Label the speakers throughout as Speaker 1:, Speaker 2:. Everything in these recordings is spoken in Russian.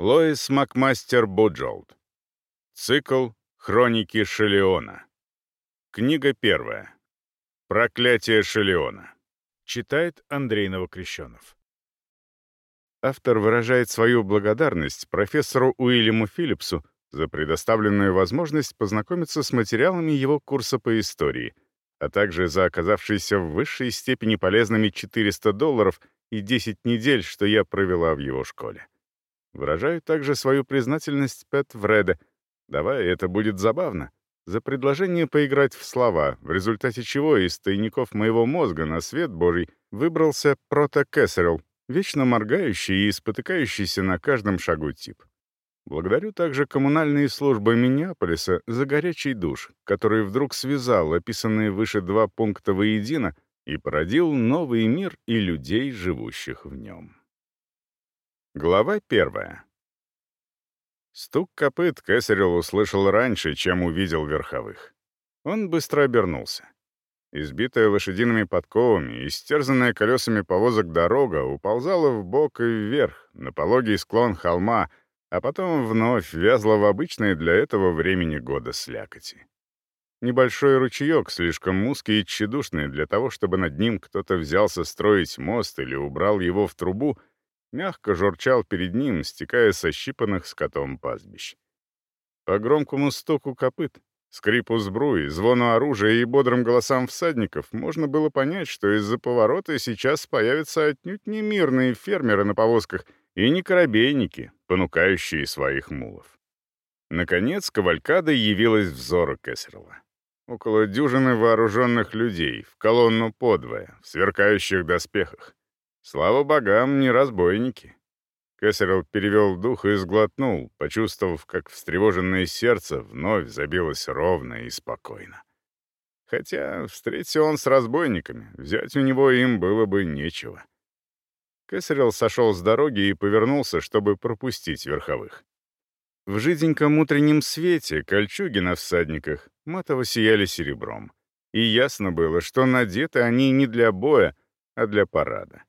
Speaker 1: Лоис Макмастер Буджолд. Цикл «Хроники Шалиона». Книга первая. «Проклятие Шалиона». Читает Андрей Новокрещенов. Автор выражает свою благодарность профессору Уильяму Филлипсу за предоставленную возможность познакомиться с материалами его курса по истории, а также за оказавшиеся в высшей степени полезными 400 долларов и 10 недель, что я провела в его школе. Выражаю также свою признательность Пэт Вреде. Давай, это будет забавно. За предложение поиграть в слова, в результате чего из тайников моего мозга на свет Божий выбрался Прота Кэссерилл, вечно моргающий и спотыкающийся на каждом шагу тип. Благодарю также коммунальные службы Миннеаполиса за горячий душ, который вдруг связал описанные выше два пункта воедино и породил новый мир и людей, живущих в нем. Глава первая. Стук копыт Кесарел услышал раньше, чем увидел верховых. Он быстро обернулся. Избитая лошадиными подковами и стерзанная колесами повозок дорога уползала в бок и вверх, на пологий склон холма, а потом вновь вязла в обычной для этого времени года слякоти. Небольшой ручеек, слишком узкий и тщедушный для того, чтобы над ним кто-то взялся строить мост или убрал его в трубу — мягко журчал перед ним, стекая со щипанных скотом пастбищ. По громкому стуку копыт, скрипу сбруи, звону оружия и бодрым голосам всадников можно было понять, что из-за поворота сейчас появятся отнюдь не мирные фермеры на повозках и не корабейники, понукающие своих мулов. Наконец, кавалькада явилась взору Кессерла. Около дюжины вооруженных людей, в колонну подвое, в сверкающих доспехах. Слава богам, не разбойники. Кэссерилл перевел дух и сглотнул, почувствовав, как встревоженное сердце вновь забилось ровно и спокойно. Хотя, встретился он с разбойниками, взять у него им было бы нечего. Кэссерилл сошел с дороги и повернулся, чтобы пропустить верховых. В жиденьком утреннем свете кольчуги на всадниках матово сияли серебром. И ясно было, что надеты они не для боя, а для парада.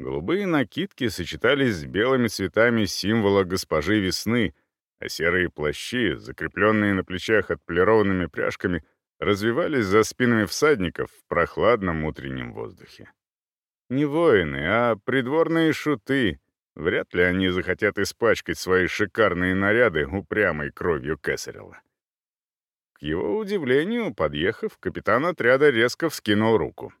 Speaker 1: Голубые накидки сочетались с белыми цветами символа госпожи весны, а серые плащи, закрепленные на плечах отполированными пряжками, развивались за спинами всадников в прохладном утреннем воздухе. Не воины, а придворные шуты. Вряд ли они захотят испачкать свои шикарные наряды упрямой кровью Кесарева. К его удивлению, подъехав, капитан отряда резко вскинул руку.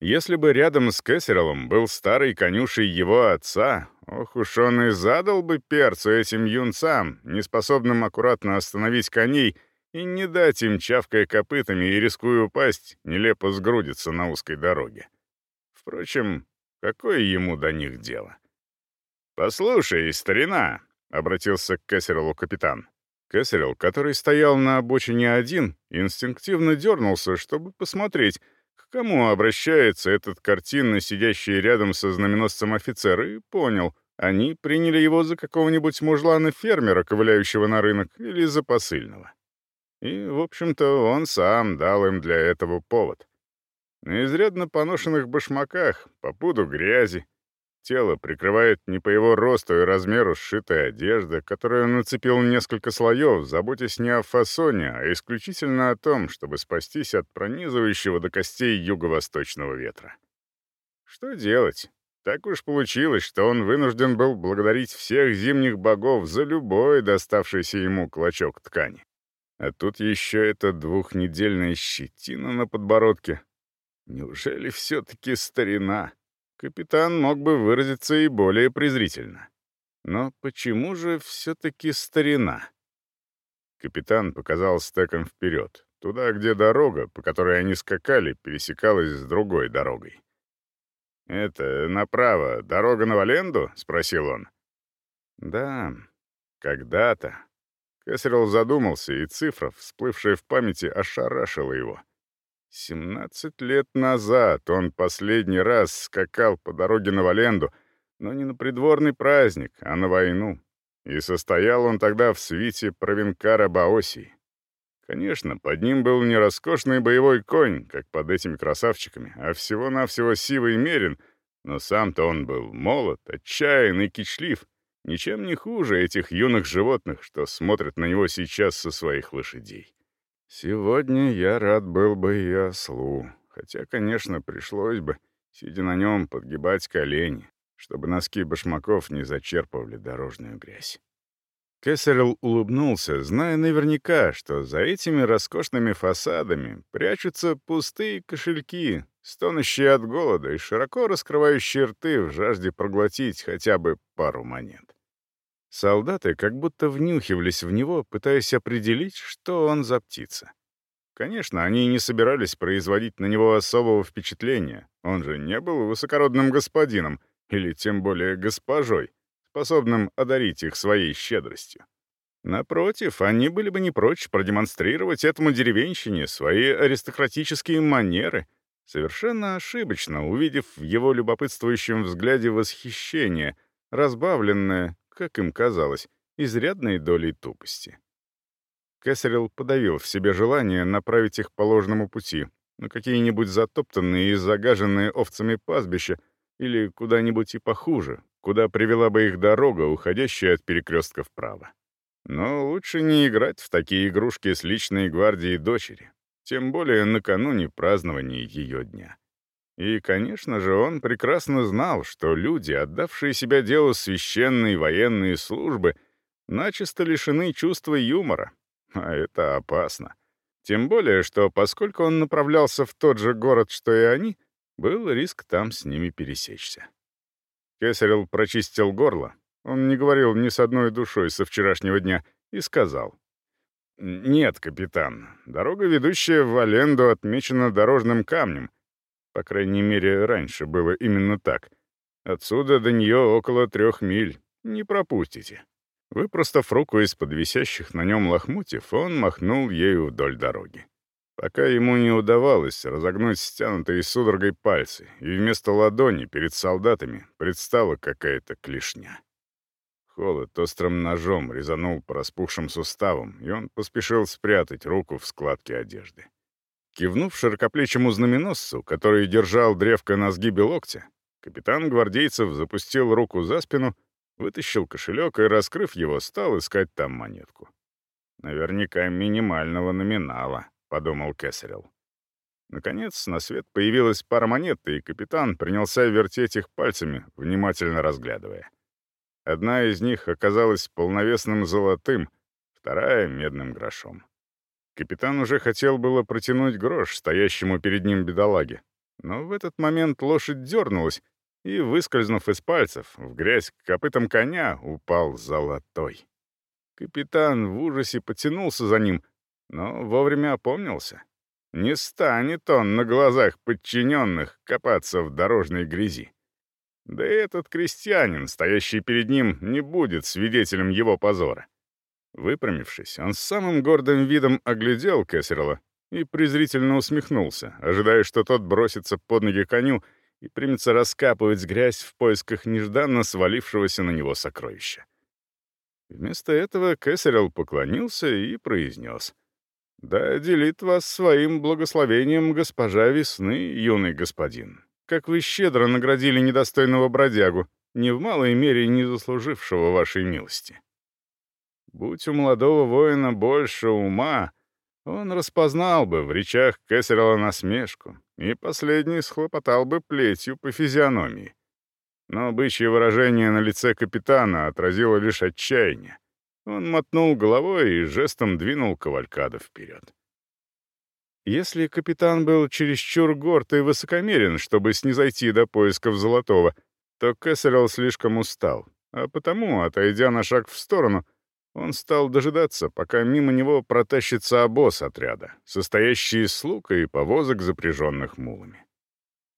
Speaker 1: Если бы рядом с Кэссерелом был старый конюшей его отца, ох уж он и задал бы перцу этим юнцам, неспособным аккуратно остановить коней и не дать им, чавкая копытами и рискуя упасть, нелепо сгрудиться на узкой дороге. Впрочем, какое ему до них дело? «Послушай, старина», — обратился к Кэссерелу капитан. Кэссерел, который стоял на обочине один, инстинктивно дернулся, чтобы посмотреть, кому обращается этот картинно сидящий рядом со знаменосцем офицер, и понял, они приняли его за какого-нибудь мужлана-фермера, ковыляющего на рынок, или за посыльного. И, в общем-то, он сам дал им для этого повод. На изрядно поношенных башмаках, по пуду грязи, Тело прикрывает не по его росту и размеру сшитая одежда, которую он нацепил несколько слоев, заботясь не о фасоне, а исключительно о том, чтобы спастись от пронизывающего до костей юго-восточного ветра. Что делать? Так уж получилось, что он вынужден был благодарить всех зимних богов за любой доставшийся ему клочок ткани. А тут еще эта двухнедельная щетина на подбородке. Неужели все-таки старина? Капитан мог бы выразиться и более презрительно. Но почему же все-таки старина? Капитан показал стеком вперед, туда, где дорога, по которой они скакали, пересекалась с другой дорогой. «Это направо, дорога на Валенду?» — спросил он. «Да, когда-то». Кэссерилл задумался, и цифра, всплывшая в памяти, ошарашила его. Семнадцать лет назад он последний раз скакал по дороге на Валенду, но не на придворный праздник, а на войну. И состоял он тогда в свите провинкара Баосии. Конечно, под ним был не роскошный боевой конь, как под этими красавчиками, а всего-навсего сивый мерин, но сам-то он был молод, отчаянный, кичлив, Ничем не хуже этих юных животных, что смотрят на него сейчас со своих лошадей. Сегодня я рад был бы и ослу, хотя, конечно, пришлось бы, сидя на нем, подгибать колени, чтобы носки башмаков не зачерпывали дорожную грязь. Кессерл улыбнулся, зная наверняка, что за этими роскошными фасадами прячутся пустые кошельки, стонущие от голода и широко раскрывающие рты в жажде проглотить хотя бы пару монет. Солдаты как будто внюхивались в него, пытаясь определить, что он за птица. Конечно, они не собирались производить на него особого впечатления, он же не был высокородным господином, или тем более госпожой, способным одарить их своей щедростью. Напротив, они были бы не прочь продемонстрировать этому деревенщине свои аристократические манеры, совершенно ошибочно увидев в его любопытствующем взгляде восхищение, разбавленное, как им казалось, изрядной долей тупости. Кэссерилл подавил в себе желание направить их по ложному пути, на какие-нибудь затоптанные и загаженные овцами пастбища или куда-нибудь и похуже, куда привела бы их дорога, уходящая от перекрестка вправо. Но лучше не играть в такие игрушки с личной гвардией дочери, тем более накануне празднования ее дня. И, конечно же, он прекрасно знал, что люди, отдавшие себя делу священной военной службы, начисто лишены чувства юмора, а это опасно. Тем более, что поскольку он направлялся в тот же город, что и они, был риск там с ними пересечься. Кесарел прочистил горло. Он не говорил ни с одной душой со вчерашнего дня и сказал. «Нет, капитан, дорога, ведущая в Валенду, отмечена дорожным камнем. По крайней мере, раньше было именно так. Отсюда до нее около трех миль. Не пропустите». Выпростав руку из-под висящих на нем лохмутьев, он махнул ею вдоль дороги пока ему не удавалось разогнуть стянутые судорогой пальцы, и вместо ладони перед солдатами предстала какая-то клешня. Холод острым ножом резанул по распухшим суставам, и он поспешил спрятать руку в складке одежды. Кивнув широкоплечему знаменосцу, который держал древко на сгибе локтя, капитан гвардейцев запустил руку за спину, вытащил кошелек и, раскрыв его, стал искать там монетку. Наверняка минимального номинала, подумал Кесарел. Наконец, на свет появилась пара монет, и капитан принялся вертеть их пальцами, внимательно разглядывая. Одна из них оказалась полновесным золотым, вторая — медным грошом. Капитан уже хотел было протянуть грош стоящему перед ним бедолаге, но в этот момент лошадь дернулась, и, выскользнув из пальцев, в грязь копытом коня упал золотой. Капитан в ужасе потянулся за ним, но вовремя опомнился. Не станет он на глазах подчиненных копаться в дорожной грязи. Да и этот крестьянин, стоящий перед ним, не будет свидетелем его позора. Выпрямившись, он с самым гордым видом оглядел Кессерла и презрительно усмехнулся, ожидая, что тот бросится под ноги коню и примется раскапывать грязь в поисках нежданно свалившегося на него сокровища. Вместо этого Кессерл поклонился и произнес. «Да делит вас своим благословением госпожа весны, юный господин. Как вы щедро наградили недостойного бродягу, не в малой мере не заслужившего вашей милости. Будь у молодого воина больше ума, он распознал бы в речах Кесарела насмешку, и последний схлопотал бы плетью по физиономии. Но бычье выражение на лице капитана отразило лишь отчаяние. Он мотнул головой и жестом двинул кавалькаду вперед. Если капитан был чересчур горд и высокомерен, чтобы снизойти до поисков Золотого, то Кэссерилл слишком устал, а потому, отойдя на шаг в сторону, он стал дожидаться, пока мимо него протащится обоз отряда, состоящий из слуг и повозок, запряженных мулами.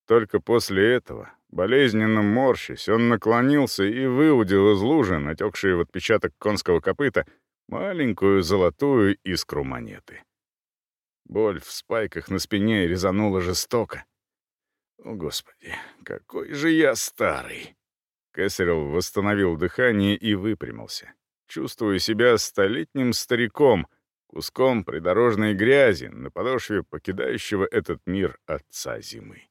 Speaker 1: Только после этого, болезненно морщась, он наклонился и выудил из лужи, натекшей в отпечаток конского копыта, маленькую золотую искру монеты. Боль в спайках на спине резанула жестоко. «О, Господи, какой же я старый!» Кесарев восстановил дыхание и выпрямился, чувствуя себя столетним стариком, куском придорожной грязи на подошве покидающего этот мир отца зимы.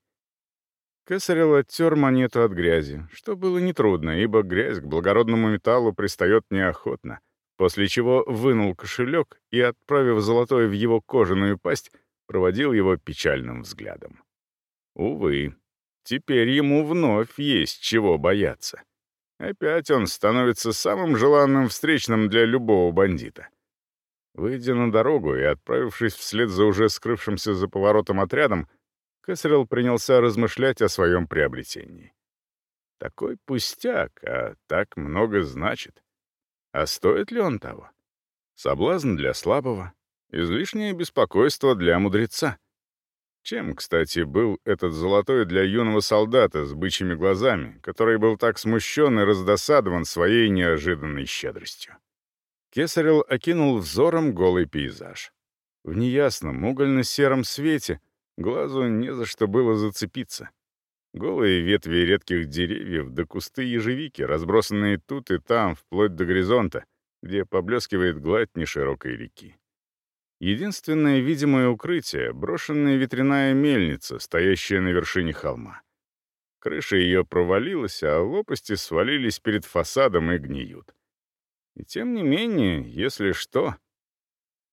Speaker 1: Кесарел оттер монету от грязи, что было нетрудно, ибо грязь к благородному металлу пристает неохотно, после чего вынул кошелек и, отправив золотой в его кожаную пасть, проводил его печальным взглядом. Увы, теперь ему вновь есть чего бояться. Опять он становится самым желанным встречным для любого бандита. Выйдя на дорогу и отправившись вслед за уже скрывшимся за поворотом отрядом, Кэссерилл принялся размышлять о своем приобретении. Такой пустяк, а так много значит. А стоит ли он того? Соблазн для слабого, излишнее беспокойство для мудреца. Чем, кстати, был этот золотой для юного солдата с бычьими глазами, который был так смущен и раздосадован своей неожиданной щедростью? Кесарел окинул взором голый пейзаж. В неясном угольно-сером свете — Глазу не за что было зацепиться. Голые ветви редких деревьев да кусты ежевики, разбросанные тут и там, вплоть до горизонта, где поблескивает гладь неширокой реки. Единственное видимое укрытие — брошенная ветряная мельница, стоящая на вершине холма. Крыша ее провалилась, а лопасти свалились перед фасадом и гниют. И тем не менее, если что...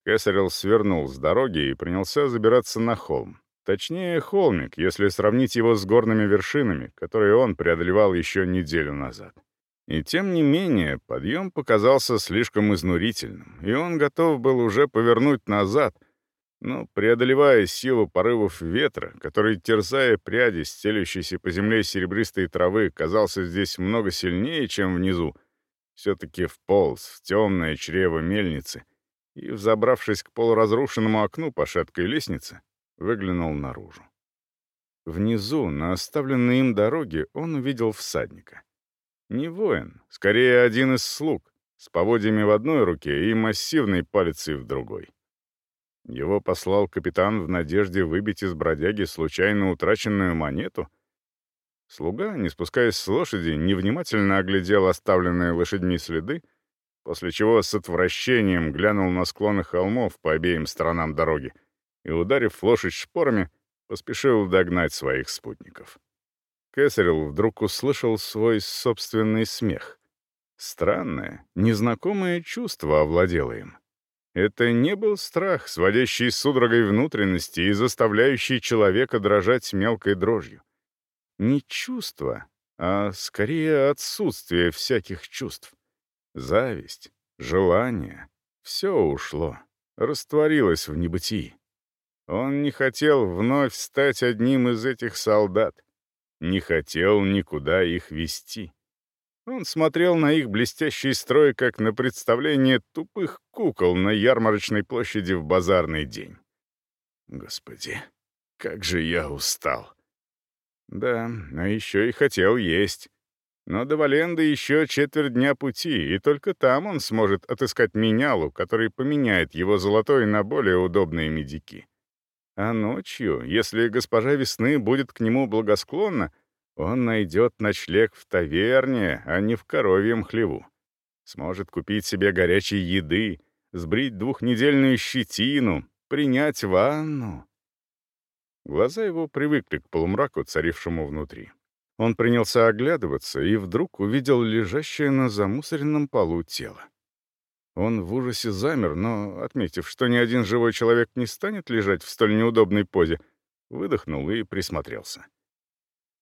Speaker 1: Кесарел свернул с дороги и принялся забираться на холм, Точнее, холмик, если сравнить его с горными вершинами, которые он преодолевал еще неделю назад. И тем не менее, подъем показался слишком изнурительным, и он готов был уже повернуть назад, но, преодолевая силу порывов ветра, который, терзая пряди, стелющейся по земле серебристой травы, казался здесь много сильнее, чем внизу, все-таки вполз в темное чрево мельницы и, взобравшись к полуразрушенному окну по шаткой лестнице, выглянул наружу. Внизу, на оставленной им дороге, он увидел всадника. Не воин, скорее один из слуг, с поводьями в одной руке и массивной палицей в другой. Его послал капитан в надежде выбить из бродяги случайно утраченную монету. Слуга, не спускаясь с лошади, невнимательно оглядел оставленные лошадьми следы, после чего с отвращением глянул на склоны холмов по обеим сторонам дороги — и, ударив лошадь шпорами, поспешил догнать своих спутников. Кесарел вдруг услышал свой собственный смех. Странное, незнакомое чувство овладело им. Это не был страх, сводящий судорогой внутренности и заставляющий человека дрожать мелкой дрожью. Не чувство, а скорее отсутствие всяких чувств. Зависть, желание — все ушло, растворилось в небытии. Он не хотел вновь стать одним из этих солдат, не хотел никуда их вести. Он смотрел на их блестящий строй, как на представление тупых кукол на ярмарочной площади в базарный день. Господи, как же я устал. Да, а еще и хотел есть. Но до Валенды еще четверть дня пути, и только там он сможет отыскать менялу, который поменяет его золотой на более удобные медики. А ночью, если госпожа Весны будет к нему благосклонна, он найдет ночлег в таверне, а не в коровьем хлеву. Сможет купить себе горячей еды, сбрить двухнедельную щетину, принять ванну. Глаза его привыкли к полумраку, царившему внутри. Он принялся оглядываться и вдруг увидел лежащее на замусоренном полу тело. Он в ужасе замер, но, отметив, что ни один живой человек не станет лежать в столь неудобной позе, выдохнул и присмотрелся.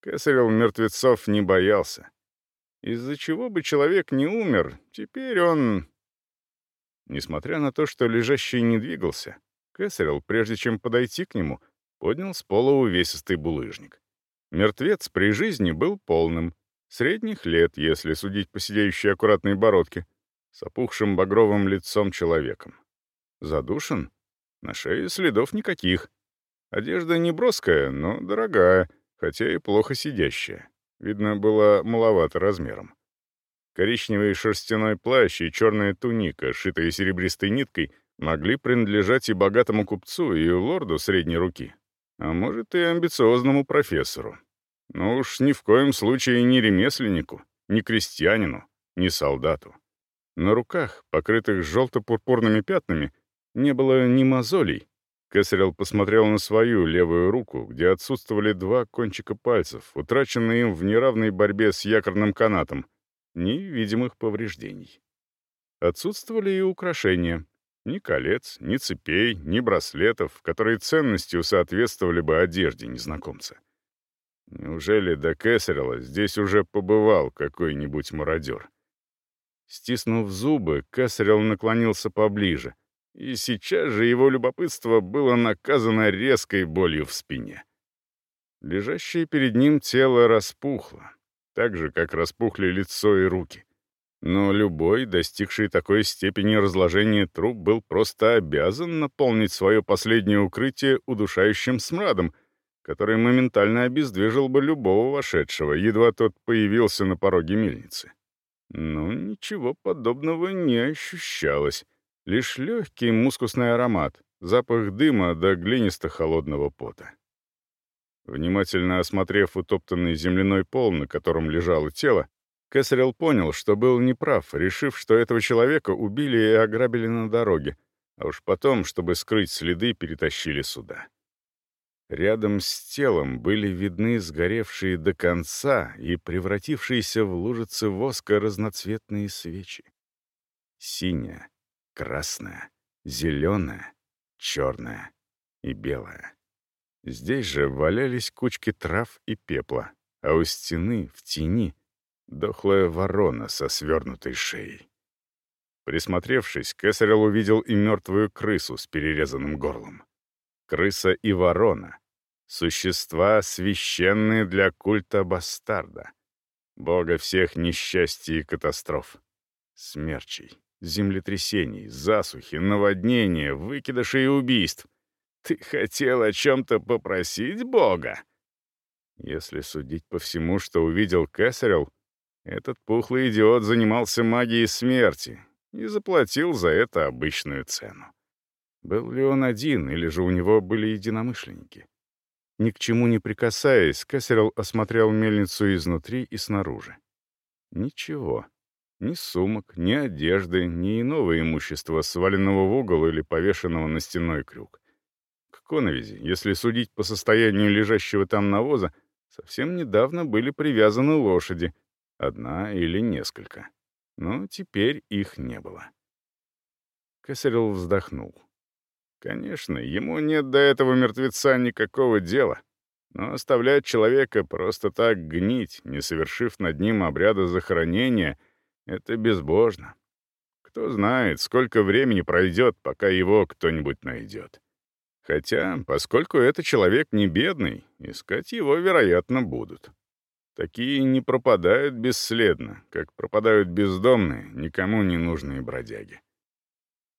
Speaker 1: Кесарел мертвецов не боялся. Из-за чего бы человек не умер, теперь он... Несмотря на то, что лежащий не двигался, Кесарел, прежде чем подойти к нему, поднял с пола увесистый булыжник. Мертвец при жизни был полным, средних лет, если судить по сидеющей аккуратной бородке — с опухшим багровым лицом человеком. Задушен? На шее следов никаких. Одежда не броская, но дорогая, хотя и плохо сидящая. Видно, была маловато размером. Коричневый шерстяной плащ и черная туника, шитая серебристой ниткой, могли принадлежать и богатому купцу, и лорду средней руки, а может, и амбициозному профессору. Но уж ни в коем случае не ремесленнику, ни крестьянину, ни солдату. На руках, покрытых желто-пурпурными пятнами, не было ни мозолей, Кесарел посмотрел на свою левую руку, где отсутствовали два кончика пальцев, утраченные им в неравной борьбе с якорным канатом. Ни видимых повреждений. Отсутствовали и украшения. Ни колец, ни цепей, ни браслетов, которые ценностью соответствовали бы одежде незнакомца. Неужели до Кесарела здесь уже побывал какой-нибудь мародер? Стиснув зубы, Кесарел наклонился поближе — и сейчас же его любопытство было наказано резкой болью в спине. Лежащее перед ним тело распухло, так же, как распухли лицо и руки. Но любой, достигший такой степени разложения труп, был просто обязан наполнить свое последнее укрытие удушающим смрадом, который моментально обездвижил бы любого вошедшего, едва тот появился на пороге мельницы. Но ничего подобного не ощущалось. Лишь легкий мускусный аромат, запах дыма до глинисто-холодного пота. Внимательно осмотрев утоптанный земляной пол, на котором лежало тело, Кэссерилл понял, что был неправ, решив, что этого человека убили и ограбили на дороге, а уж потом, чтобы скрыть следы, перетащили сюда. Рядом с телом были видны сгоревшие до конца и превратившиеся в лужицы воска разноцветные свечи. Синяя, красная, зеленая, черная и белая. Здесь же валялись кучки трав и пепла, а у стены, в тени, дохлая ворона со свернутой шеей. Присмотревшись, Кесарел увидел и мертвую крысу с перерезанным горлом. Крыса и ворона — существа, священные для культа бастарда, бога всех несчастий и катастроф, смерчей землетрясений, засухи, наводнения, выкидышей и убийств. Ты хотел о чем-то попросить Бога? Если судить по всему, что увидел Кэссерилл, этот пухлый идиот занимался магией смерти и заплатил за это обычную цену. Был ли он один, или же у него были единомышленники? Ни к чему не прикасаясь, Кэссерилл осмотрел мельницу изнутри и снаружи. Ничего. Ни сумок, ни одежды, ни иного имущества, сваленного в угол или повешенного на стенной крюк. К коновизи, если судить по состоянию лежащего там навоза, совсем недавно были привязаны лошади, одна или несколько. Но теперь их не было. Кесарел вздохнул. Конечно, ему нет до этого мертвеца никакого дела, но оставлять человека просто так гнить, не совершив над ним обряда захоронения — это безбожно. Кто знает, сколько времени пройдет, пока его кто-нибудь найдет. Хотя, поскольку это человек не бедный, искать его, вероятно, будут. Такие не пропадают бесследно, как пропадают бездомные, никому не нужные бродяги.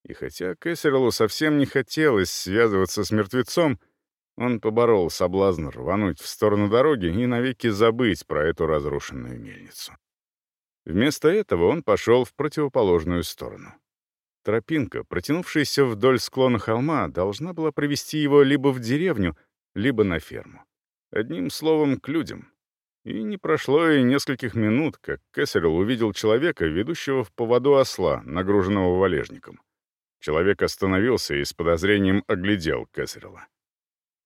Speaker 1: И хотя Кэссерлу совсем не хотелось связываться с мертвецом, он поборол соблазн рвануть в сторону дороги и навеки забыть про эту разрушенную мельницу. Вместо этого он пошел в противоположную сторону. Тропинка, протянувшаяся вдоль склона холма, должна была привести его либо в деревню, либо на ферму. Одним словом, к людям. И не прошло и нескольких минут, как Кессерл увидел человека, ведущего в поводу осла, нагруженного валежником. Человек остановился и с подозрением оглядел Кессерла.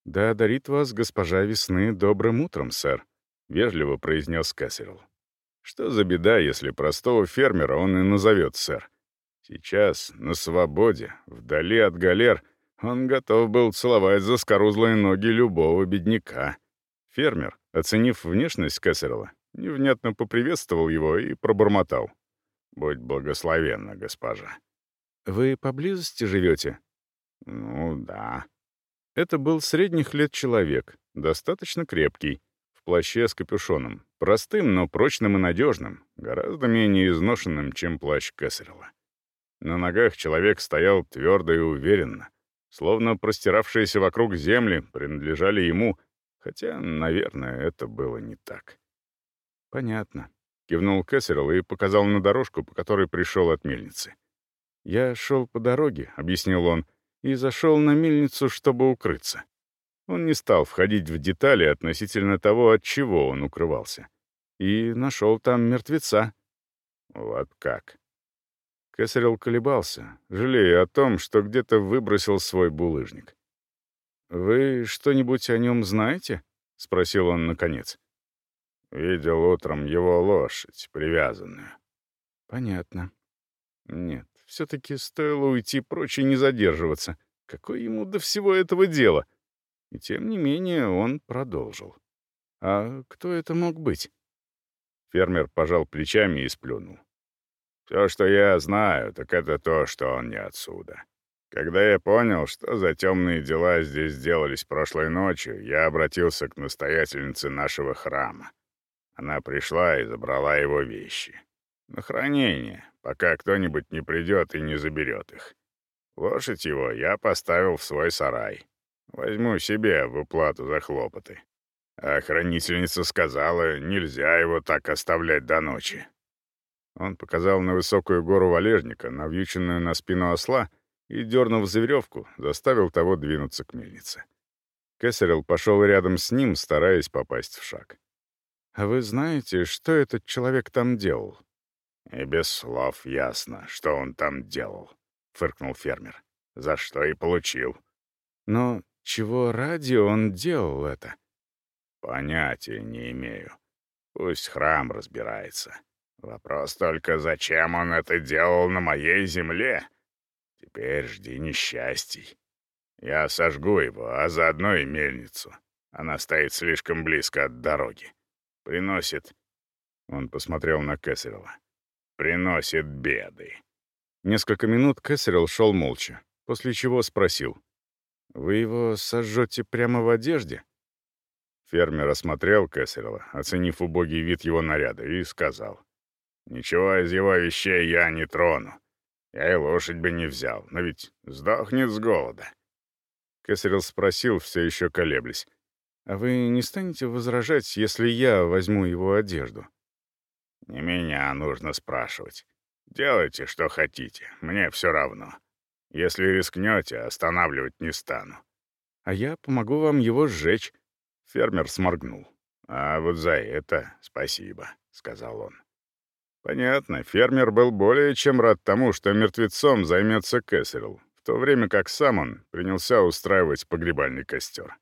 Speaker 1: «Да дарит вас госпожа весны добрым утром, сэр», — вежливо произнес Кессерл. Что за беда, если простого фермера он и назовет сэр? Сейчас, на свободе, вдали от галер, он готов был целовать заскорузлые ноги любого бедняка. Фермер, оценив внешность Кессерла, невнятно поприветствовал его и пробормотал. «Будь благословенна, госпожа». «Вы поблизости живете?» «Ну, да». Это был средних лет человек, достаточно крепкий, в плаще с капюшоном, простым, но прочным и надежным, гораздо менее изношенным, чем плащ Кессерла. На ногах человек стоял твердо и уверенно, словно простиравшиеся вокруг земли принадлежали ему, хотя, наверное, это было не так. «Понятно», — кивнул Кессерл и показал на дорожку, по которой пришел от мельницы. «Я шел по дороге», — объяснил он, — «и зашел на мельницу, чтобы укрыться. Он не стал входить в детали относительно того, от чего он укрывался. И нашел там мертвеца. Вот как. Кесарел колебался, жалея о том, что где-то выбросил свой булыжник. «Вы что-нибудь о нем знаете?» — спросил он наконец. «Видел утром его лошадь, привязанную». «Понятно. Нет, все-таки стоило уйти прочь и не задерживаться. Какое ему до всего этого дела?» И тем не менее он продолжил. «А кто это мог быть?» Фермер пожал плечами и сплюнул. «Все, что я знаю, так это то, что он не отсюда. Когда я понял, что за темные дела здесь делались прошлой ночью, я обратился к настоятельнице нашего храма. Она пришла и забрала его вещи. На хранение, пока кто-нибудь не придет и не заберет их. Лошадь его я поставил в свой сарай. Возьму себе в уплату за хлопоты. А хранительница сказала, нельзя его так оставлять до ночи. Он показал на высокую гору валежника, навьюченную на спину осла, и, дернув за веревку, заставил того двинуться к мельнице. Кесарел пошел рядом с ним, стараясь попасть в шаг. «А вы знаете, что этот человек там делал?» «И без слов ясно, что он там делал», — фыркнул фермер. «За что и получил». «Но чего ради он делал это?» «Понятия не имею. Пусть храм разбирается. Вопрос только, зачем он это делал на моей земле?» Теперь жди несчастий. Я сожгу его, а заодно и мельницу. Она стоит слишком близко от дороги. Приносит...» Он посмотрел на Кэссерилла. «Приносит беды». Несколько минут Кэссерилл шел молча, после чего спросил. «Вы его сожжете прямо в одежде?» Фермер осмотрел Кэссерилла, оценив убогий вид его наряда, и сказал. «Ничего из его вещей я не трону. Я и лошадь бы не взял, но ведь сдохнет с голода. Кесарел спросил, все еще колеблясь. «А вы не станете возражать, если я возьму его одежду?» «Не меня нужно спрашивать. Делайте, что хотите, мне все равно. Если рискнете, останавливать не стану». «А я помогу вам его сжечь», — фермер сморгнул. «А вот за это спасибо», — сказал он. Понятно, фермер был более чем рад тому, что мертвецом займется Кэссерилл, в то время как сам он принялся устраивать погребальный костер.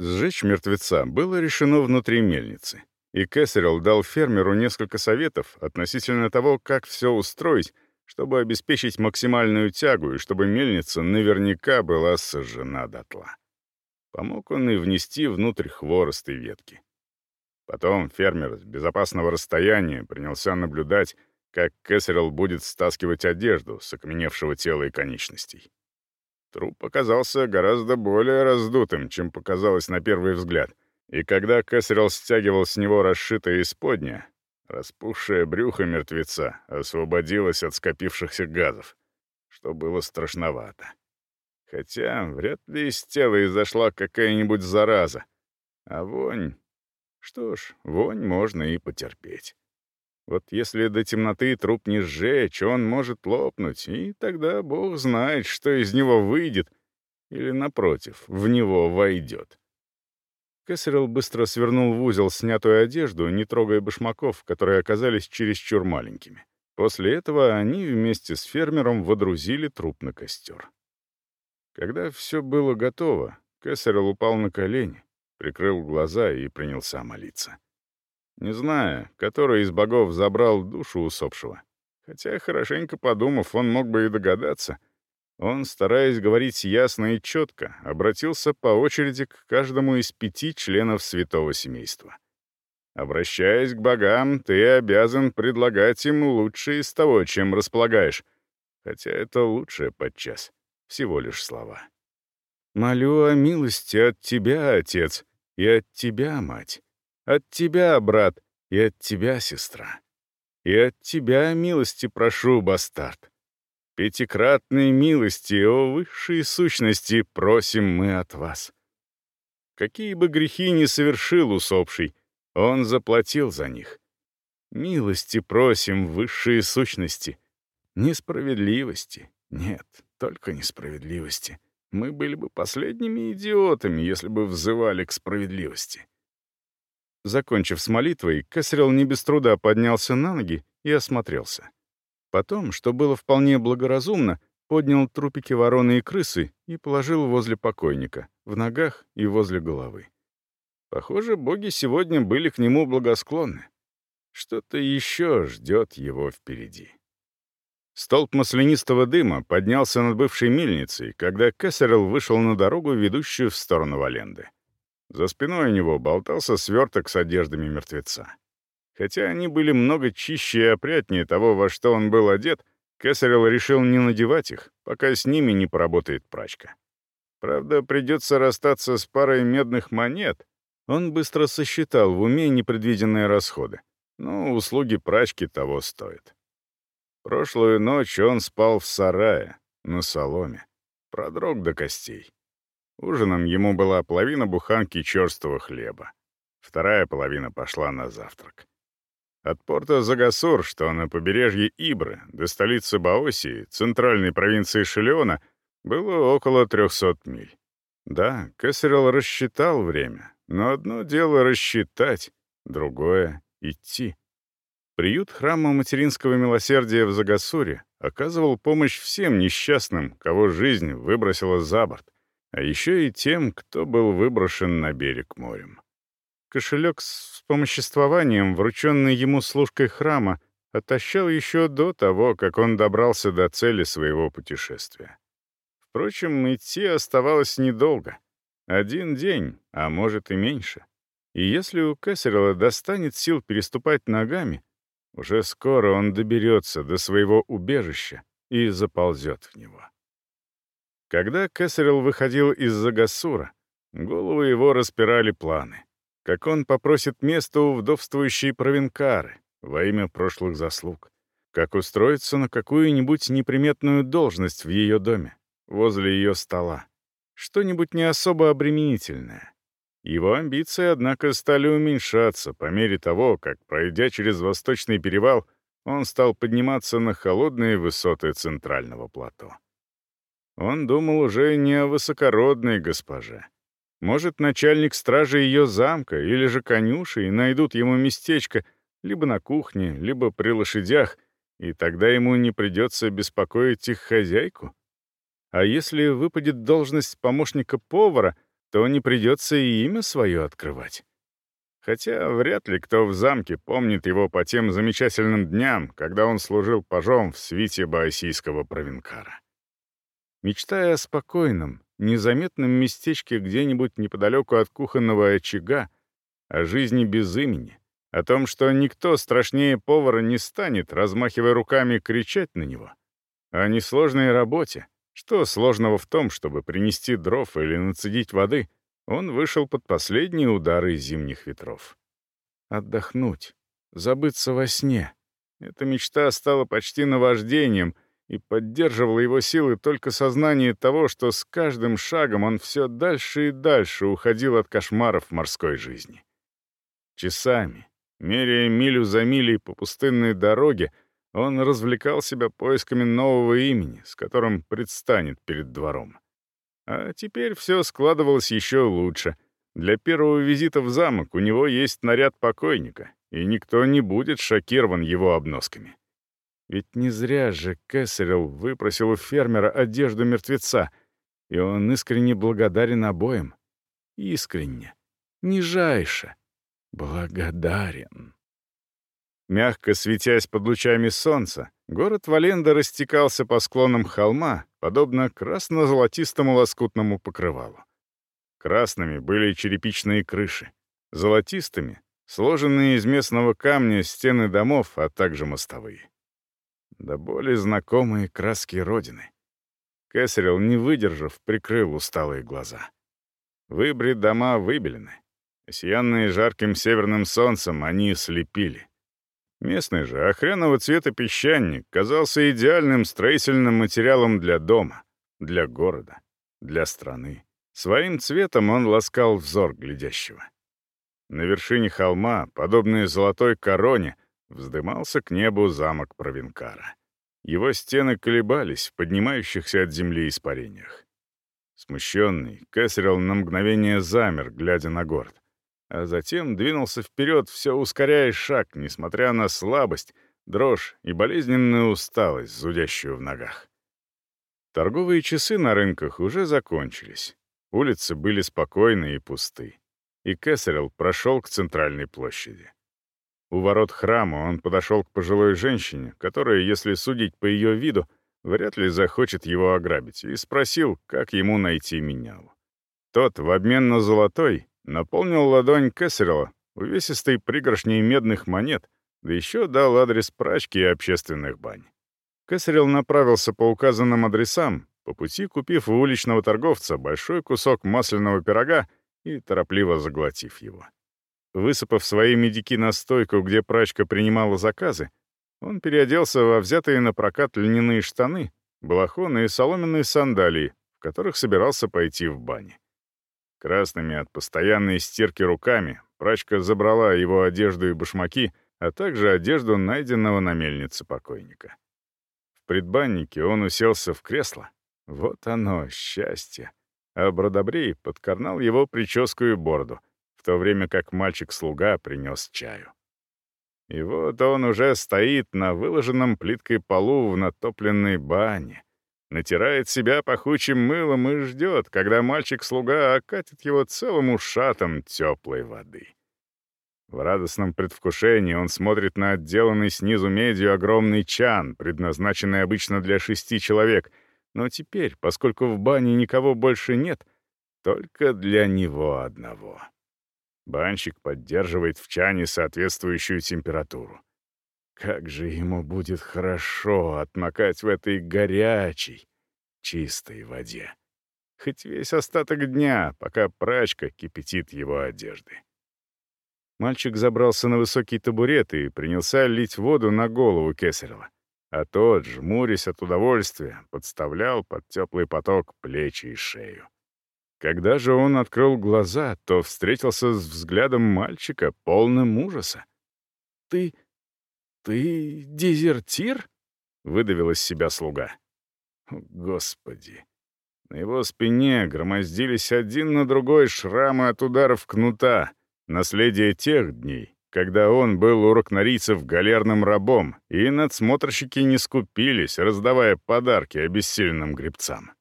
Speaker 1: Сжечь мертвеца было решено внутри мельницы, и Кэссерилл дал фермеру несколько советов относительно того, как все устроить, чтобы обеспечить максимальную тягу и чтобы мельница наверняка была сожжена дотла. Помог он и внести внутрь хворост и ветки. Потом фермер с безопасного расстояния принялся наблюдать, как Кэссерилл будет стаскивать одежду с окаменевшего тела и конечностей. Труп оказался гораздо более раздутым, чем показалось на первый взгляд, и когда Кэссерилл стягивал с него расшитое исподня, распухшее брюхо мертвеца освободилось от скопившихся газов, что было страшновато. Хотя вряд ли из тела изошла какая-нибудь зараза, а вонь что ж, вонь можно и потерпеть. Вот если до темноты труп не сжечь, он может лопнуть, и тогда бог знает, что из него выйдет, или, напротив, в него войдет. Кэссерилл быстро свернул в узел снятую одежду, не трогая башмаков, которые оказались чересчур маленькими. После этого они вместе с фермером водрузили труп на костер. Когда все было готово, Кэссерилл упал на колени, прикрыл глаза и принялся молиться. Не знаю, который из богов забрал душу усопшего. Хотя, хорошенько подумав, он мог бы и догадаться. Он, стараясь говорить ясно и четко, обратился по очереди к каждому из пяти членов святого семейства. Обращаясь к богам, ты обязан предлагать им лучшее из того, чем располагаешь. Хотя это лучшее подчас. Всего лишь слова. «Молю о милости от тебя, отец, и от тебя, мать, от тебя, брат, и от тебя, сестра. И от тебя милости прошу, бастард. Пятикратной милости, о высшей сущности, просим мы от вас. Какие бы грехи ни совершил усопший, он заплатил за них. Милости просим, высшие сущности. Несправедливости. Нет, только несправедливости. Мы были бы последними идиотами, если бы взывали к справедливости. Закончив с молитвой, Кесрил не без труда поднялся на ноги и осмотрелся. Потом, что было вполне благоразумно, поднял трупики вороны и крысы и положил возле покойника, в ногах и возле головы. Похоже, боги сегодня были к нему благосклонны. Что-то еще ждет его впереди. Столб маслянистого дыма поднялся над бывшей мельницей, когда Кессерл вышел на дорогу, ведущую в сторону Валенды. За спиной у него болтался сверток с одеждами мертвеца. Хотя они были много чище и опрятнее того, во что он был одет, Кесарел решил не надевать их, пока с ними не поработает прачка. Правда, придется расстаться с парой медных монет. Он быстро сосчитал в уме непредвиденные расходы. Но услуги прачки того стоят. Прошлую ночь он спал в сарае, на соломе. Продрог до костей. Ужином ему была половина буханки черствого хлеба. Вторая половина пошла на завтрак. От порта Загасур, что на побережье Ибры, до столицы Баосии, центральной провинции Шелеона, было около 300 миль. Да, Кесарел рассчитал время, но одно дело рассчитать, другое — идти. Приют храма материнского милосердия в Загасуре оказывал помощь всем несчастным, кого жизнь выбросила за борт, а еще и тем, кто был выброшен на берег морем. Кошелек с вспомоществованием, врученный ему служкой храма, отощал еще до того, как он добрался до цели своего путешествия. Впрочем, идти оставалось недолго. Один день, а может и меньше. И если у Кессерла достанет сил переступать ногами, уже скоро он доберется до своего убежища и заползет в него. Когда Кессерл выходил из Загасура, голову его распирали планы как он попросит место у вдовствующей провинкары во имя прошлых заслуг, как устроиться на какую-нибудь неприметную должность в ее доме, возле ее стола, что-нибудь не особо обременительное. Его амбиции, однако, стали уменьшаться по мере того, как, пройдя через Восточный перевал, он стал подниматься на холодные высоты центрального плато. Он думал уже не о высокородной госпоже, может, начальник стражи ее замка или же конюши и найдут ему местечко либо на кухне, либо при лошадях, и тогда ему не придется беспокоить их хозяйку? А если выпадет должность помощника повара, то не придется и имя свое открывать. Хотя вряд ли кто в замке помнит его по тем замечательным дням, когда он служил пажом в свите баосийского провинкара. Мечтая о спокойном, незаметном местечке где-нибудь неподалеку от кухонного очага, о жизни без имени, о том, что никто страшнее повара не станет, размахивая руками, кричать на него, о несложной работе, что сложного в том, чтобы принести дров или нацедить воды, он вышел под последние удары зимних ветров. Отдохнуть, забыться во сне. Эта мечта стала почти наваждением — и поддерживало его силы только сознание того, что с каждым шагом он все дальше и дальше уходил от кошмаров морской жизни. Часами, меряя милю за милей по пустынной дороге, он развлекал себя поисками нового имени, с которым предстанет перед двором. А теперь все складывалось еще лучше. Для первого визита в замок у него есть наряд покойника, и никто не будет шокирован его обносками. Ведь не зря же Кэссерилл выпросил у фермера одежду мертвеца, и он искренне благодарен обоим. Искренне, нижайше, благодарен. Мягко светясь под лучами солнца, город Валенда растекался по склонам холма, подобно красно-золотистому лоскутному покрывалу. Красными были черепичные крыши, золотистыми — сложенные из местного камня стены домов, а также мостовые да более знакомые краски Родины. Кэссерилл, не выдержав, прикрыл усталые глаза. Выбри дома выбелены. Осиянные жарким северным солнцем, они слепили. Местный же, охряного цвета песчаник, казался идеальным строительным материалом для дома, для города, для страны. Своим цветом он ласкал взор глядящего. На вершине холма, подобной золотой короне, вздымался к небу замок Провинкара. Его стены колебались в поднимающихся от земли испарениях. Смущенный, Кэссерилл на мгновение замер, глядя на город, а затем двинулся вперед, все ускоряя шаг, несмотря на слабость, дрожь и болезненную усталость, зудящую в ногах. Торговые часы на рынках уже закончились. Улицы были спокойны и пусты. И Кесарел прошел к центральной площади. У ворот храма он подошел к пожилой женщине, которая, если судить по ее виду, вряд ли захочет его ограбить, и спросил, как ему найти менялу. Тот, в обмен на золотой, наполнил ладонь Кессерела увесистой пригоршней медных монет, да еще дал адрес прачки и общественных бань. Кесарел направился по указанным адресам, по пути купив у уличного торговца большой кусок масляного пирога и торопливо заглотив его. Высыпав свои медики на стойку, где прачка принимала заказы, он переоделся во взятые на прокат льняные штаны, балахоны и соломенные сандалии, в которых собирался пойти в бане. Красными от постоянной стирки руками прачка забрала его одежду и башмаки, а также одежду найденного на мельнице покойника. В предбаннике он уселся в кресло. Вот оно, счастье. А Бродобрей подкорнал его прическу и бороду, то время как мальчик-слуга принес чаю. И вот он уже стоит на выложенном плиткой полу в натопленной бане, натирает себя пахучим мылом и ждет, когда мальчик-слуга окатит его целым ушатом теплой воды. В радостном предвкушении он смотрит на отделанный снизу медью огромный чан, предназначенный обычно для шести человек, но теперь, поскольку в бане никого больше нет, только для него одного. Банщик поддерживает в чане соответствующую температуру. Как же ему будет хорошо отмокать в этой горячей, чистой воде. Хоть весь остаток дня, пока прачка кипятит его одежды. Мальчик забрался на высокий табурет и принялся лить воду на голову Кесарева. А тот, жмурясь от удовольствия, подставлял под теплый поток плечи и шею. Когда же он открыл глаза, то встретился с взглядом мальчика, полным ужаса. «Ты... ты дезертир?» — выдавил из себя слуга. Господи! На его спине громоздились один на другой шрамы от ударов кнута, наследие тех дней, когда он был у ракнорийцев галерным рабом, и надсмотрщики не скупились, раздавая подарки обессиленным гребцам.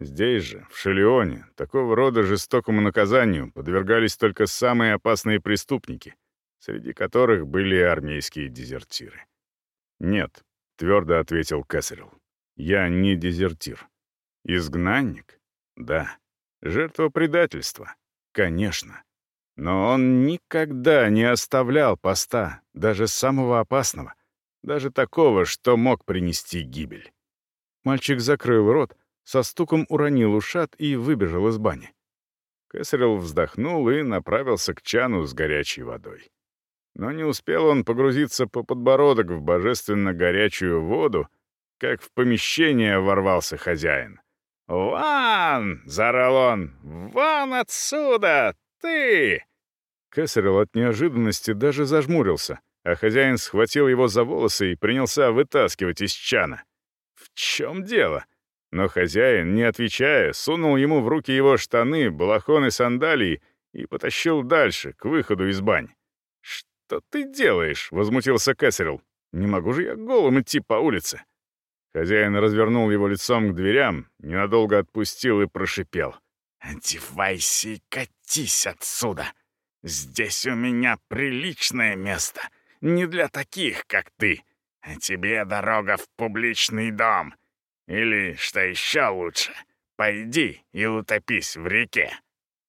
Speaker 1: Здесь же, в Шелеоне, такого рода жестокому наказанию подвергались только самые опасные преступники, среди которых были армейские дезертиры. «Нет», — твердо ответил Кесарел, — «я не дезертир. Изгнанник? Да. Жертва предательства? Конечно. Но он никогда не оставлял поста, даже самого опасного, даже такого, что мог принести гибель». Мальчик закрыл рот, со стуком уронил ушат и выбежал из бани. Кесарел вздохнул и направился к чану с горячей водой. Но не успел он погрузиться по подбородок в божественно горячую воду, как в помещение ворвался хозяин. «Ван!» — заорал он. «Ван отсюда! Ты!» Кесарел от неожиданности даже зажмурился, а хозяин схватил его за волосы и принялся вытаскивать из чана. «В чем дело?» Но хозяин, не отвечая, сунул ему в руки его штаны, балахон и сандалии и потащил дальше, к выходу из бань. «Что ты делаешь?» — возмутился Кэссерилл. «Не могу же я голым идти по улице». Хозяин развернул его лицом к дверям, ненадолго отпустил и прошипел. «Одевайся и катись отсюда. Здесь у меня приличное место. Не для таких, как ты. А тебе дорога в публичный дом. Или, что еще лучше, пойди и утопись в реке».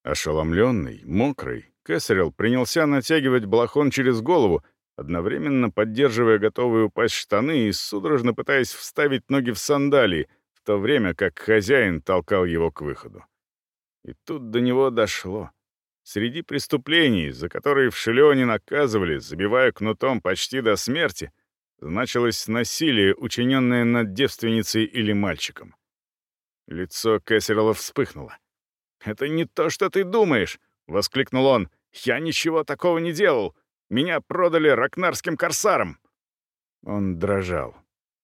Speaker 1: Ошеломленный, мокрый, Кесарел принялся натягивать балахон через голову, одновременно поддерживая готовые упасть штаны и судорожно пытаясь вставить ноги в сандалии, в то время как хозяин толкал его к выходу. И тут до него дошло. Среди преступлений, за которые в Шелеоне наказывали, забивая кнутом почти до смерти, значилось насилие, учиненное над девственницей или мальчиком. Лицо Кэссерла вспыхнуло. «Это не то, что ты думаешь!» — воскликнул он. «Я ничего такого не делал! Меня продали ракнарским корсарам!» Он дрожал.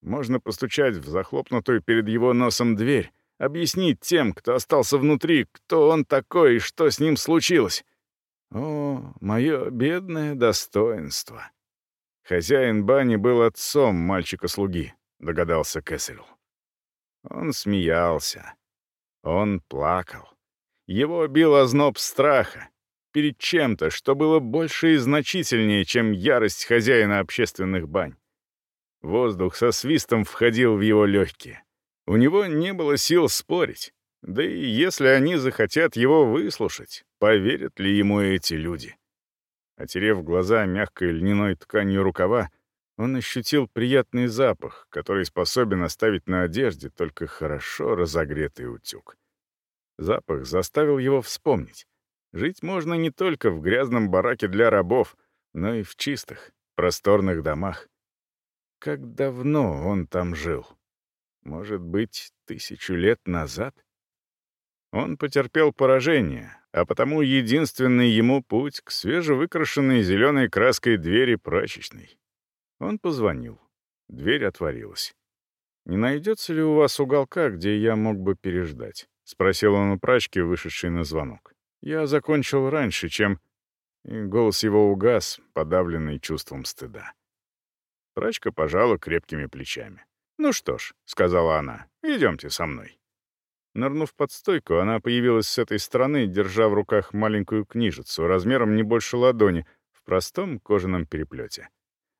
Speaker 1: Можно постучать в захлопнутую перед его носом дверь, объяснить тем, кто остался внутри, кто он такой и что с ним случилось. О, мое бедное достоинство! Хозяин бани был отцом мальчика-слуги, догадался Кэссерилл. Он смеялся. Он плакал. Его бил озноб страха перед чем-то, что было больше и значительнее, чем ярость хозяина общественных бань. Воздух со свистом входил в его легкие. У него не было сил спорить. Да и если они захотят его выслушать, поверят ли ему эти люди? Отерев глаза мягкой льняной тканью рукава, он ощутил приятный запах, который способен оставить на одежде только хорошо разогретый утюг. Запах заставил его вспомнить. Жить можно не только в грязном бараке для рабов, но и в чистых, просторных домах. Как давно он там жил? Может быть, тысячу лет назад? Он потерпел поражение, а потому единственный ему путь к свежевыкрашенной зеленой краской двери прачечной. Он позвонил. Дверь отворилась. «Не найдется ли у вас уголка, где я мог бы переждать?» — спросил он у прачки, вышедшей на звонок. «Я закончил раньше, чем...» И голос его угас, подавленный чувством стыда. Прачка пожала крепкими плечами. «Ну что ж», — сказала она, — «идемте со мной». Нырнув под стойку, она появилась с этой стороны, держа в руках маленькую книжицу размером не больше ладони, в простом кожаном переплете.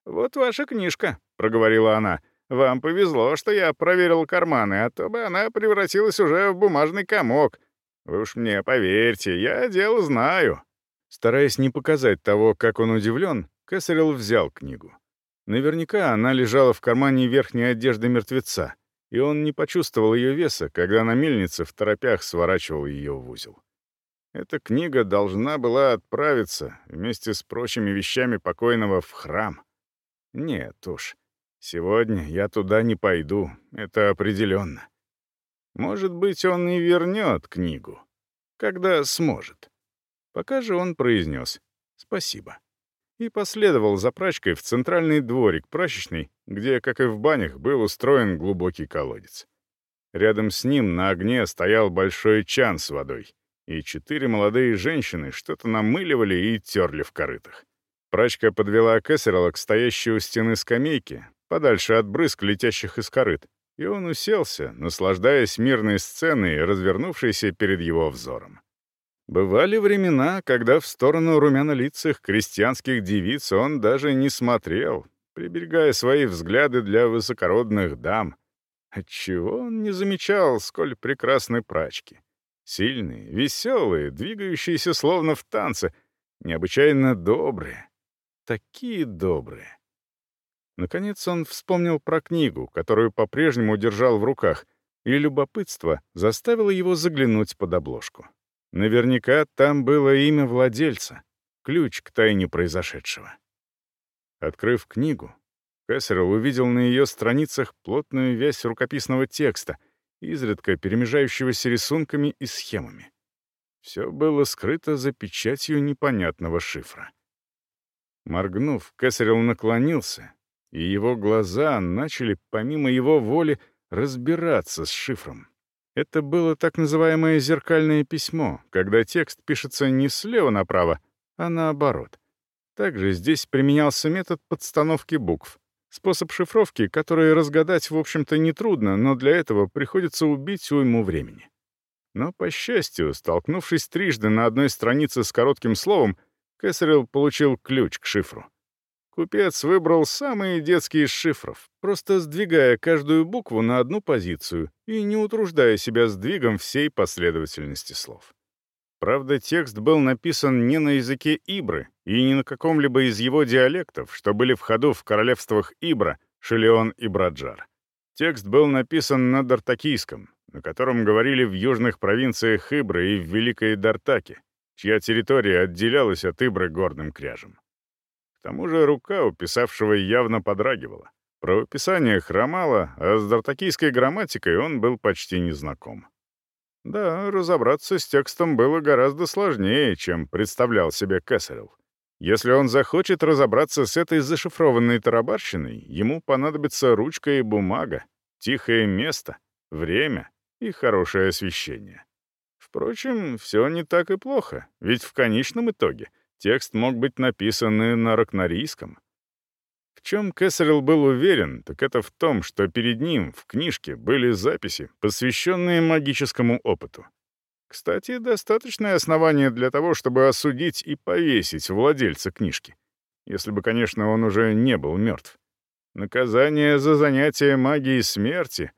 Speaker 1: «Вот ваша книжка», — проговорила она. «Вам повезло, что я проверил карманы, а то бы она превратилась уже в бумажный комок. Вы уж мне поверьте, я дело знаю». Стараясь не показать того, как он удивлен, Кесарел взял книгу. Наверняка она лежала в кармане верхней одежды мертвеца, и он не почувствовал ее веса, когда на мельнице в торопях сворачивал ее в узел. Эта книга должна была отправиться вместе с прочими вещами покойного в храм. Нет уж, сегодня я туда не пойду, это определенно. Может быть, он и вернет книгу, когда сможет. Пока же он произнес «спасибо» и последовал за прачкой в центральный дворик прачечной, где, как и в банях, был устроен глубокий колодец. Рядом с ним на огне стоял большой чан с водой, и четыре молодые женщины что-то намыливали и терли в корытах. Прачка подвела Кессерла к стоящей у стены скамейке, подальше от брызг, летящих из корыт, и он уселся, наслаждаясь мирной сценой, развернувшейся перед его взором. Бывали времена, когда в сторону румянолицых крестьянских девиц он даже не смотрел, приберегая свои взгляды для высокородных дам. Отчего он не замечал, сколь прекрасны прачки. Сильные, веселые, двигающиеся словно в танце, необычайно добрые, такие добрые. Наконец он вспомнил про книгу, которую по-прежнему держал в руках, и любопытство заставило его заглянуть под обложку. Наверняка там было имя владельца, ключ к тайне произошедшего. Открыв книгу, Кессерл увидел на ее страницах плотную вязь рукописного текста, изредка перемежающегося рисунками и схемами. Все было скрыто за печатью непонятного шифра. Моргнув, Кесарел наклонился, и его глаза начали, помимо его воли, разбираться с шифром. Это было так называемое зеркальное письмо, когда текст пишется не слева направо, а наоборот. Также здесь применялся метод подстановки букв. Способ шифровки, который разгадать, в общем-то, нетрудно, но для этого приходится убить уйму времени. Но, по счастью, столкнувшись трижды на одной странице с коротким словом, Кесарел получил ключ к шифру. Купец выбрал самые детские из шифров, просто сдвигая каждую букву на одну позицию и не утруждая себя сдвигом всей последовательности слов. Правда, текст был написан не на языке Ибры и не на каком-либо из его диалектов, что были в ходу в королевствах Ибра, Шелеон и Браджар. Текст был написан на дартакийском, на котором говорили в южных провинциях Ибры и в Великой Дартаке, чья территория отделялась от Ибры горным кряжем. К тому же рука у писавшего явно подрагивала. Правописание хромало, а с дартакийской грамматикой он был почти незнаком. Да, разобраться с текстом было гораздо сложнее, чем представлял себе Кэссерилл. Если он захочет разобраться с этой зашифрованной тарабарщиной, ему понадобится ручка и бумага, тихое место, время и хорошее освещение. Впрочем, все не так и плохо, ведь в конечном итоге текст мог быть написан и на ракнорийском. Чем Кэссерилл был уверен, так это в том, что перед ним в книжке были записи, посвященные магическому опыту. Кстати, достаточное основание для того, чтобы осудить и повесить владельца книжки. Если бы, конечно, он уже не был мертв. Наказание за занятие магией смерти.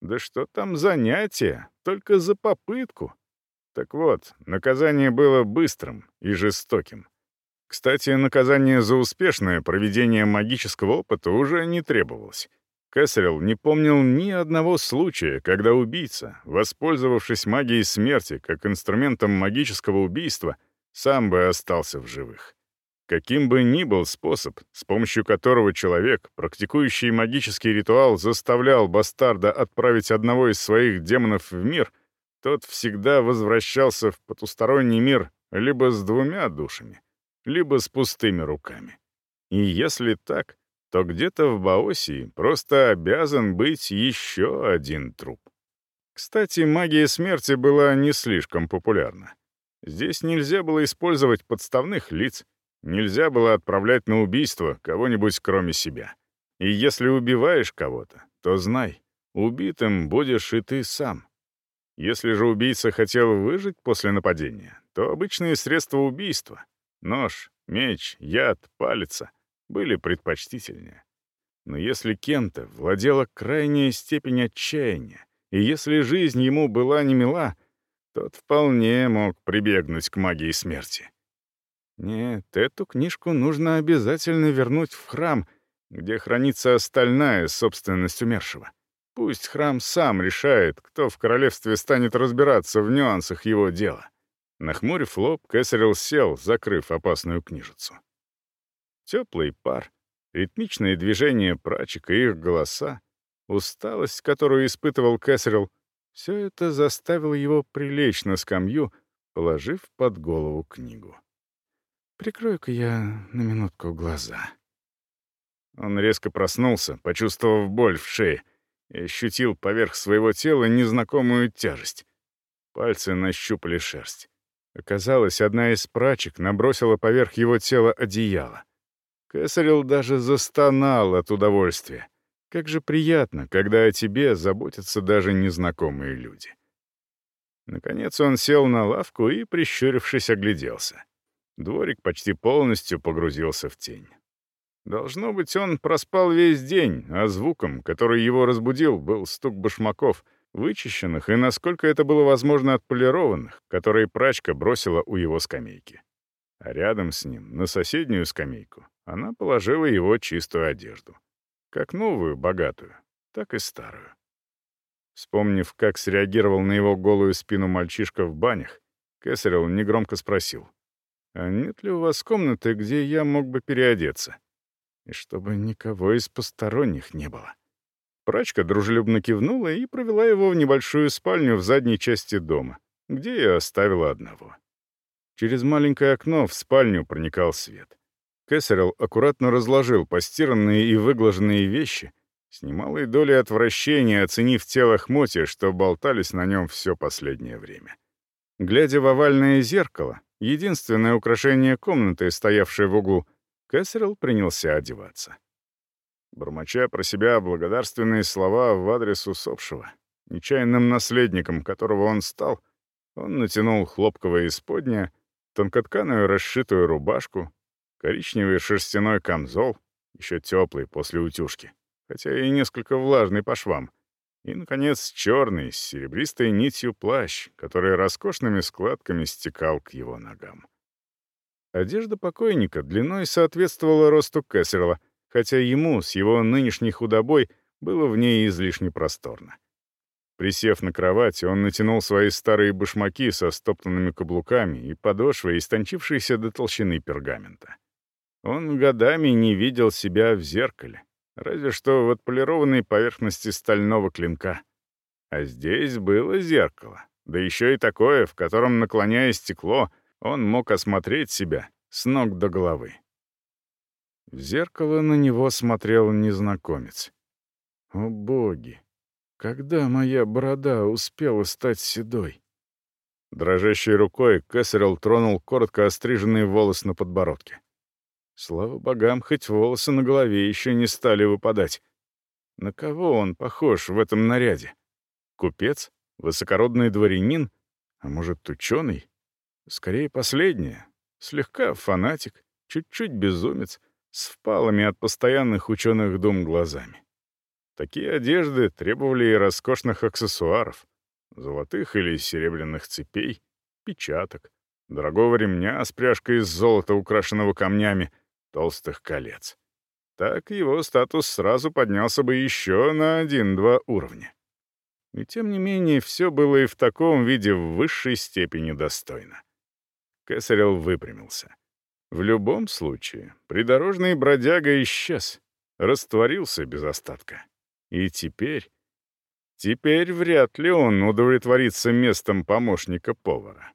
Speaker 1: Да что там занятие, только за попытку. Так вот, наказание было быстрым и жестоким. Кстати, наказание за успешное проведение магического опыта уже не требовалось. Кэссерилл не помнил ни одного случая, когда убийца, воспользовавшись магией смерти как инструментом магического убийства, сам бы остался в живых. Каким бы ни был способ, с помощью которого человек, практикующий магический ритуал, заставлял бастарда отправить одного из своих демонов в мир, тот всегда возвращался в потусторонний мир либо с двумя душами, либо с пустыми руками. И если так, то где-то в Баосии просто обязан быть еще один труп. Кстати, магия смерти была не слишком популярна. Здесь нельзя было использовать подставных лиц, нельзя было отправлять на убийство кого-нибудь кроме себя. И если убиваешь кого-то, то знай, убитым будешь и ты сам. Если же убийца хотел выжить после нападения, то обычные средства убийства Нож, меч, яд, палица были предпочтительнее. Но если кем-то владела крайняя степень отчаяния, и если жизнь ему была немила, тот вполне мог прибегнуть к магии смерти. Нет, эту книжку нужно обязательно вернуть в храм, где хранится остальная собственность умершего. Пусть храм сам решает, кто в королевстве станет разбираться в нюансах его дела. Нахмурив лоб, Кэссерилл сел, закрыв опасную книжицу. Теплый пар, ритмичные движения прачек и их голоса, усталость, которую испытывал Кэссерилл, все это заставило его прилечь на скамью, положив под голову книгу. «Прикрою-ка я на минутку глаза». Он резко проснулся, почувствовав боль в шее, и ощутил поверх своего тела незнакомую тяжесть. Пальцы нащупали шерсть. Оказалось, одна из прачек набросила поверх его тела одеяло. Кэссерилл даже застонал от удовольствия. Как же приятно, когда о тебе заботятся даже незнакомые люди. Наконец он сел на лавку и, прищурившись, огляделся. Дворик почти полностью погрузился в тень. Должно быть, он проспал весь день, а звуком, который его разбудил, был стук башмаков — вычищенных и, насколько это было возможно, отполированных, которые прачка бросила у его скамейки. А рядом с ним, на соседнюю скамейку, она положила его чистую одежду. Как новую, богатую, так и старую. Вспомнив, как среагировал на его голую спину мальчишка в банях, Кесарел негромко спросил, «А нет ли у вас комнаты, где я мог бы переодеться? И чтобы никого из посторонних не было». Прачка дружелюбно кивнула и провела его в небольшую спальню в задней части дома, где и оставила одного. Через маленькое окно в спальню проникал свет. Кэссерилл аккуратно разложил постиранные и выглаженные вещи, с немалой долей отвращения оценив те лохмотья, что болтались на нем все последнее время. Глядя в овальное зеркало, единственное украшение комнаты, стоявшее в углу, Кэссерилл принялся одеваться. Бормоча про себя благодарственные слова в адрес усопшего, нечаянным наследником которого он стал, он натянул хлопковое исподнее, тонкотканую расшитую рубашку, коричневый шерстяной камзол, еще теплый после утюжки, хотя и несколько влажный по швам, и, наконец, черный с серебристой нитью плащ, который роскошными складками стекал к его ногам. Одежда покойника длиной соответствовала росту Кессерла — хотя ему с его нынешней худобой было в ней излишне просторно. Присев на кровати, он натянул свои старые башмаки со стоптанными каблуками и подошвы, истончившиеся до толщины пергамента. Он годами не видел себя в зеркале, разве что в отполированной поверхности стального клинка. А здесь было зеркало, да еще и такое, в котором, наклоняя стекло, он мог осмотреть себя с ног до головы. В зеркало на него смотрел незнакомец. О боги! Когда моя борода успела стать седой? Дрожащей рукой Кэссерилл тронул коротко остриженный волос на подбородке. Слава богам, хоть волосы на голове еще не стали выпадать. На кого он похож в этом наряде? Купец? Высокородный дворянин? А может, ученый? Скорее, последнее. Слегка фанатик, чуть-чуть безумец, с впалыми от постоянных ученых дум глазами. Такие одежды требовали и роскошных аксессуаров, золотых или серебряных цепей, печаток, дорогого ремня с пряжкой из золота, украшенного камнями, толстых колец. Так его статус сразу поднялся бы еще на один-два уровня. И тем не менее, все было и в таком виде в высшей степени достойно. Кесарел выпрямился. В любом случае, придорожный бродяга исчез, растворился без остатка. И теперь... Теперь вряд ли он удовлетворится местом помощника повара.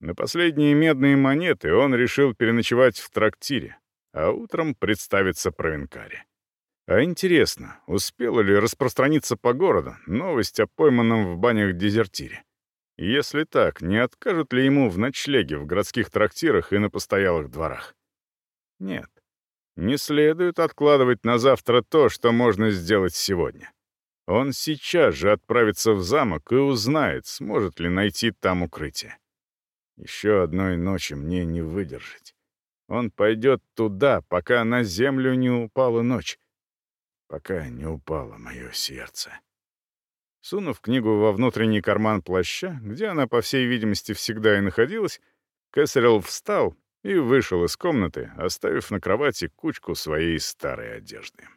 Speaker 1: На последние медные монеты он решил переночевать в трактире, а утром представиться провинкаре. А интересно, успела ли распространиться по городу новость о пойманном в банях дезертире? Если так, не откажут ли ему в ночлеге в городских трактирах и на постоялых дворах? Нет. Не следует откладывать на завтра то, что можно сделать сегодня. Он сейчас же отправится в замок и узнает, сможет ли найти там укрытие. Еще одной ночи мне не выдержать. Он пойдет туда, пока на землю не упала ночь, пока не упало мое сердце. Сунув книгу во внутренний карман плаща, где она, по всей видимости, всегда и находилась, Кэссерилл встал и вышел из комнаты, оставив на кровати кучку своей старой одежды.